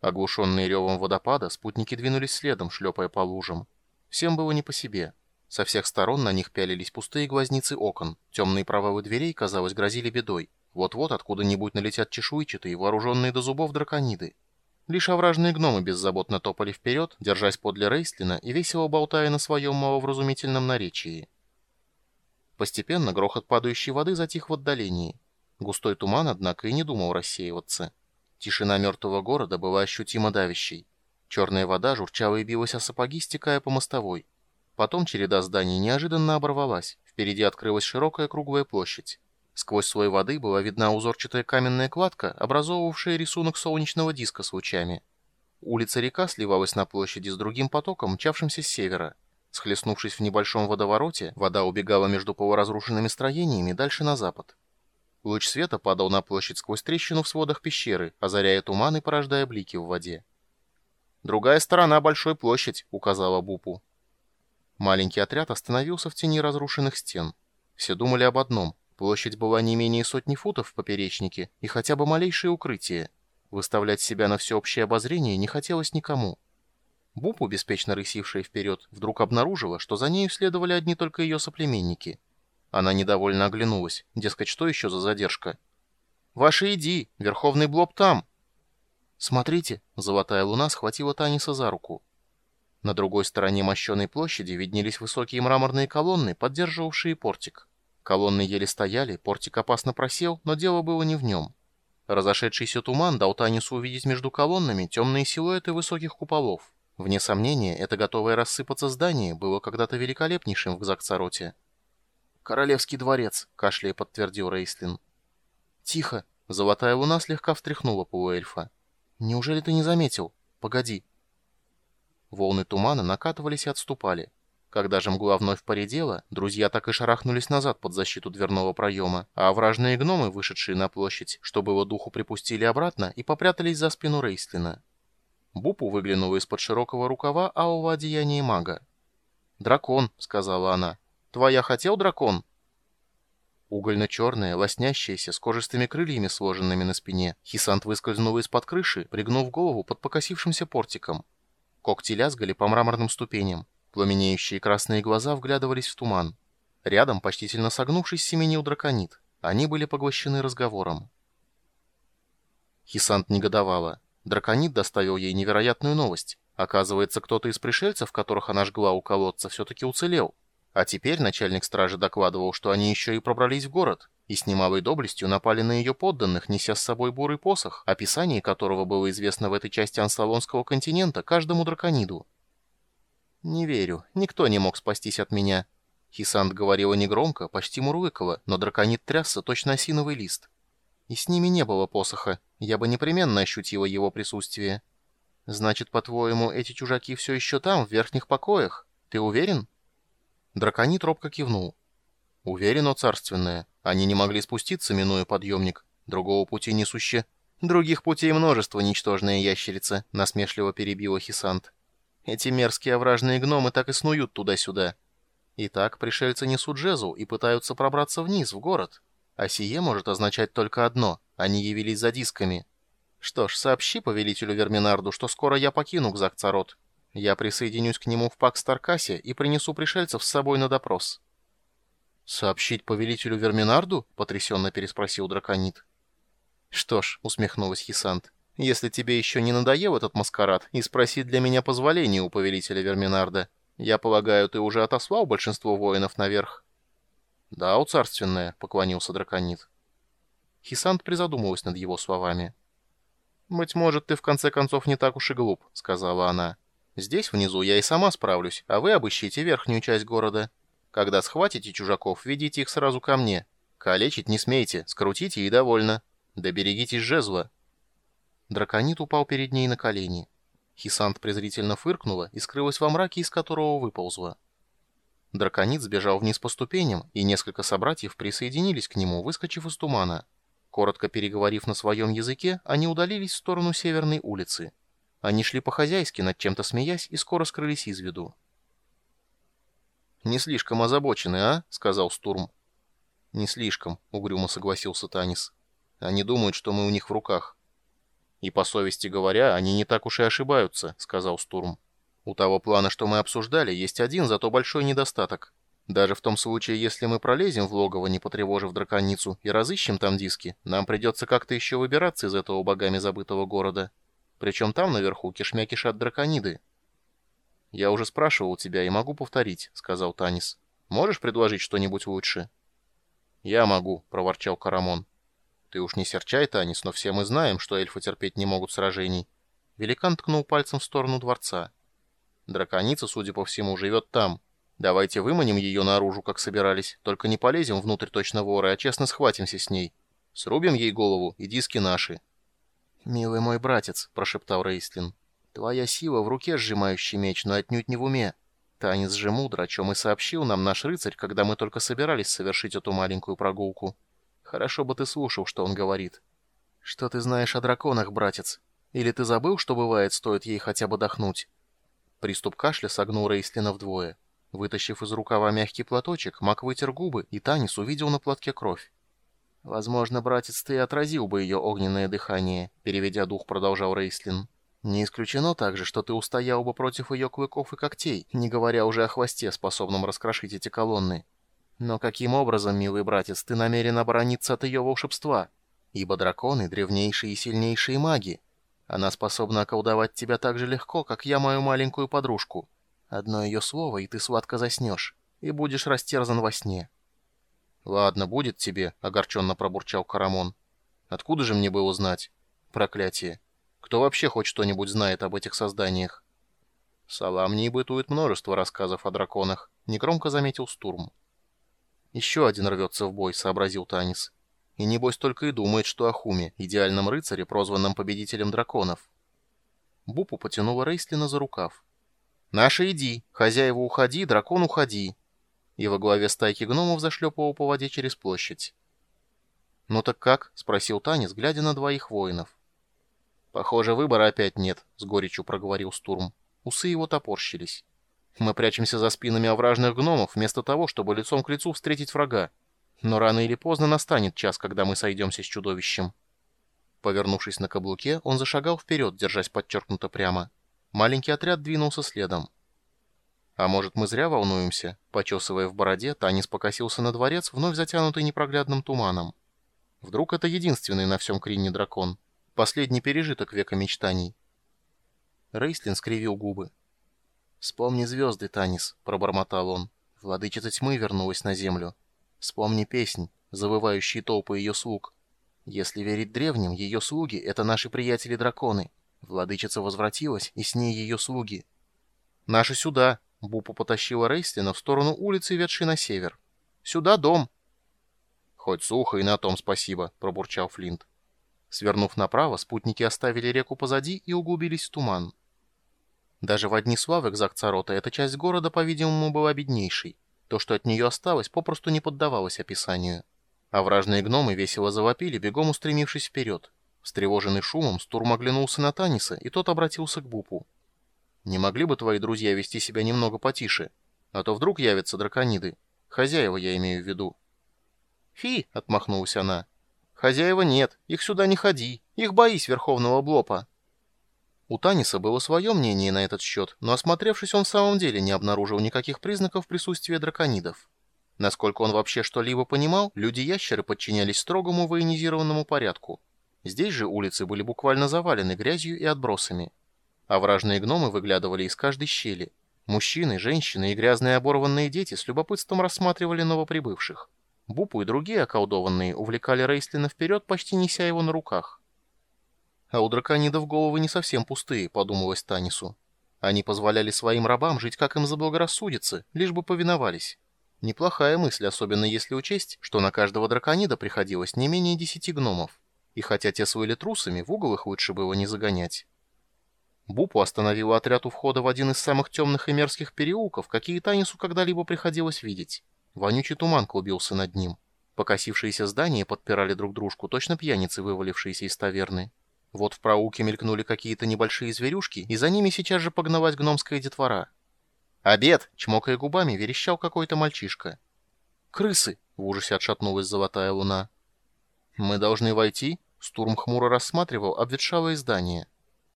Оглушенные ревом водопада, спутники двинулись следом, шлепая по лужам. Всем было не по себе. Со всех сторон на них пялились пустые глазницы окон. Темные провалы дверей, казалось, грозили бедой. Вот-вот откуда-нибудь налетят чешуйчатые, вооруженные до зубов дракониды. Лишь овражные гномы беззаботно топали вперед, держась подле Рейслина и весело болтая на своем маловразумительном наречии. Постепенно грохот падающей воды затих в отдалении. Густой туман, однако, и не думал рассеиваться. Тишина мертвого города была ощутимо давящей. Черная вода журчала и билась о сапоги, стекая по мостовой. Потом череда зданий неожиданно оборвалась. Впереди открылась широкая круглая площадь. Сквозь слой воды была видна узорчатая каменная кладка, образовывавшая рисунок солнечного диска с лучами. Улица-река сливалась на площади с другим потоком, мчавшимся с севера. Схлестнувшись в небольшом водовороте, вода убегала между полуразрушенными строениями дальше на запад. Луч света падал на площадь сквозь трещину в сводах пещеры, озаряя туман и порождая блики в воде. «Другая сторона большой площадь», — указала Бупу. Маленький отряд остановился в тени разрушенных стен. Все думали об одном. Площадь была не менее сотни футов в поперечнике и хотя бы малейшее укрытие. Выставлять себя на всеобщее обозрение не хотелось никому. Бупу, беспечно рысившая вперед, вдруг обнаружила, что за нею следовали одни только ее соплеменники — она недовольно оглянулась. Дескать, что еще за задержка? «Ваши иди! Верховный блоб там!» «Смотрите!» — золотая луна схватила Таниса за руку. На другой стороне мощеной площади виднелись высокие мраморные колонны, поддерживавшие портик. Колонны еле стояли, портик опасно просел, но дело было не в нем. Разошедшийся туман дал Танису увидеть между колоннами темные силуэты высоких куполов. Вне сомнения, это готовое рассыпаться здание было когда-то великолепнейшим в Гзакцароте. «Королевский дворец», — кашляя подтвердил Рейслин. «Тихо!» — золотая луна слегка встряхнула полуэльфа. «Неужели ты не заметил? Погоди!» Волны тумана накатывались и отступали. Когда же мгла вновь поредела, друзья так и шарахнулись назад под защиту дверного проема, а вражные гномы, вышедшие на площадь, что было духу припустили обратно и попрятались за спину Рейслина. Бупу выглянула из-под широкого рукава алого одеяния мага. «Дракон», — сказала она, Твоя хотел дракон?» Угольно-черная, лоснящаяся, с кожистыми крыльями, сложенными на спине, Хисант выскользнул из-под крыши, пригнув голову под покосившимся портиком. Когти лязгали по мраморным ступеням. Пламенеющие красные глаза вглядывались в туман. Рядом, почтительно согнувшись, семенил драконит. Они были поглощены разговором. Хисант негодовала. Драконит доставил ей невероятную новость. Оказывается, кто-то из пришельцев, которых она жгла у колодца, все-таки уцелел. А теперь начальник стражи докладывал, что они еще и пробрались в город, и с немалой доблестью напали на ее подданных, неся с собой бурый посох, описание которого было известно в этой части анславонского континента каждому дракониду. «Не верю, никто не мог спастись от меня». Хисант говорила негромко, почти мурлыкала, но драконит трясся точно осиновый лист. И с ними не было посоха, я бы непременно ощутила его присутствие. «Значит, по-твоему, эти чужаки все еще там, в верхних покоях? Ты уверен?» Драконит робко кивнул. «Уверен, о царственное. Они не могли спуститься, минуя подъемник. Другого пути не суще...» «Других путей множество, ничтожная ящерица», — насмешливо перебила Хисант. «Эти мерзкие овражные гномы так и снуют туда-сюда. Итак, пришельцы несут жезл и пытаются пробраться вниз, в город. А сие может означать только одно — они явились за дисками. Что ж, сообщи повелителю Верминарду, что скоро я покину Гзакцарот. Я присоединюсь к нему в Пак-Старкасе и принесу пришельцев с собой на допрос». «Сообщить повелителю Верминарду?» — потрясенно переспросил драконит. «Что ж», — усмехнулась Хисант, — «если тебе еще не надоел этот маскарад, и спросить для меня позволения у повелителя Верминарда, я полагаю, ты уже отослал большинство воинов наверх?» «Да, у царственное», — поклонился драконит. Хисант призадумалась над его словами. «Быть может, ты в конце концов не так уж и глуп», — сказала она. Здесь внизу я и сама справлюсь, а вы обыщите верхнюю часть города. Когда схватите чужаков, ведите их сразу ко мне. Калечить не смейте, скрутите и довольно. Да берегитесь жезла». Драконит упал перед ней на колени. Хисант презрительно фыркнула и скрылась во мраке, из которого выползла. Драконит сбежал вниз по ступеням, и несколько собратьев присоединились к нему, выскочив из тумана. Коротко переговорив на своем языке, они удалились в сторону северной улицы. Они шли по-хозяйски, над чем-то смеясь, и скоро скрылись из виду. «Не слишком озабочены, а?» — сказал Стурм. «Не слишком», — угрюмо согласился Танис. «Они думают, что мы у них в руках». «И по совести говоря, они не так уж и ошибаются», — сказал Стурм. «У того плана, что мы обсуждали, есть один, зато большой недостаток. Даже в том случае, если мы пролезем в логово, не потревожив драконицу, и разыщем там диски, нам придется как-то еще выбираться из этого богами забытого города. Причем там наверху кишмя кишат дракониды». «Я уже спрашивал тебя и могу повторить», — сказал Танис. «Можешь предложить что-нибудь лучше?» «Я могу», — проворчал Карамон. «Ты уж не серчай, Танис, но все мы знаем, что эльфы терпеть не могут сражений». Великан ткнул пальцем в сторону дворца. «Драконица, судя по всему, живет там. Давайте выманим ее наружу, как собирались, только не полезем внутрь точно воры, а честно схватимся с ней. Срубим ей голову, и диски наши». «Милый мой братец», — прошептал Рейслин, — «твоя сила в руке, сжимающий меч, но отнюдь не в уме. Танец же мудро, о чем и сообщил нам наш рыцарь, когда мы только собирались совершить эту маленькую прогулку. Хорошо бы ты слушал, что он говорит. Что ты знаешь о драконах, братец? Или ты забыл, что бывает, стоит ей хотя бы дохнуть? Приступ кашля согнул Рейслина вдвое. Вытащив из рукава мягкий платочек, Мак вытер губы, и Танис увидел на платке кровь. «Возможно, братец, ты отразил бы ее огненное дыхание», — переведя дух, продолжал Рейслин. Не исключено также, что ты устоял бы против ее клыков и когтей, не говоря уже о хвосте, способном раскрошить эти колонны. Но каким образом, милый братец, ты намерен оборониться от ее волшебства? Ибо драконы — древнейшие и сильнейшие маги. Она способна околдовать тебя так же легко, как я мою маленькую подружку. Одно ее слово, и ты сладко заснешь, и будешь растерзан во сне. «Ладно, будет тебе», — огорченно пробурчал Карамон. «Откуда же мне было знать? Проклятие!» Кто вообще хоть что-нибудь знает об этих созданиях? Саламнии бытует множество рассказов о драконах, негромко заметил Стурм. Еще один рвется в бой, сообразил Танис. И небось только и думает, что о Хуме, идеальном рыцаре, прозванном победителем драконов. Бупу потянула Рейслина за рукав. «Наша иди! Хозяева уходи, дракон уходи!» И во главе стайки гномов зашлепывал по воде через площадь. «Ну так как?» — спросил Танис, глядя на двоих воинов. «Похоже, выбора опять нет», — с горечью проговорил Стурм. Усы его топорщились. «Мы прячемся за спинами овражных гномов, вместо того, чтобы лицом к лицу встретить врага. Но рано или поздно настанет час, когда мы сойдемся с чудовищем». Повернувшись на каблуке, он зашагал вперед, держась подчеркнуто прямо. Маленький отряд двинулся следом. «А может, мы зря волнуемся?» Почесывая в бороде, Танис покосился на дворец, вновь затянутый непроглядным туманом. «Вдруг это единственный на всем Крине дракон?» Последний пережиток века мечтаний. Рейслин скривил губы. «Вспомни звезды, Танис», — пробормотал он. «Владычица тьмы вернулась на землю. Вспомни песнь, завывающие толпы ее слуг. Если верить древним, ее слуги — это наши приятели-драконы. Владычица возвратилась, и с ней ее слуги». «Наши сюда», — Бупу потащила Рейслина в сторону улицы, ведшей на север. «Сюда дом». «Хоть сухо, и на том спасибо», — пробурчал Флинт. Свернув направо, спутники оставили реку позади и углубились в туман. Даже в одни славы Кзакцарота эта часть города, по-видимому, была беднейшей. То, что от нее осталось, попросту не поддавалось описанию. А вражные гномы весело завопили, бегом устремившись вперед. Встревоженный шумом, Стурм оглянулся на Таниса, и тот обратился к Бупу. «Не могли бы твои друзья вести себя немного потише? А то вдруг явятся дракониды. Хозяева я имею в виду». «Фи!» — отмахнулась она. «Хозяева нет, их сюда не ходи, их боись Верховного Блопа». У Таниса было свое мнение на этот счет, но осмотревшись, он в самом деле не обнаружил никаких признаков присутствия драконидов. Насколько он вообще что-либо понимал, люди-ящеры подчинялись строгому военизированному порядку. Здесь же улицы были буквально завалены грязью и отбросами. А вражные гномы выглядывали из каждой щели. Мужчины, женщины и грязные оборванные дети с любопытством рассматривали новоприбывших. Бупу и другие околдованные увлекали Рейслина вперед, почти неся его на руках. А у драконидов головы не совсем пустые, подумалось Танису. Они позволяли своим рабам жить как им заблагорассудится, лишь бы повиновались. Неплохая мысль, особенно если учесть, что на каждого драконида приходилось не менее десяти гномов. И хотя те слыли трусами, в угол их лучше было не загонять. Бупу остановила отряд у входа в один из самых темных и мерзких переулков, какие Танису когда-либо приходилось видеть. Вонючий туман клубился над ним. Покосившиеся здания подпирали друг дружку, точно пьяницы, вывалившиеся из таверны. Вот в проулке мелькнули какие-то небольшие зверюшки, и за ними сейчас же погналась гномская детвора. «Обед!» — чмокая губами, верещал какой-то мальчишка. «Крысы!» — в ужасе отшатнулась золотая луна. «Мы должны войти?» Стурм хмуро рассматривал обветшалое здание.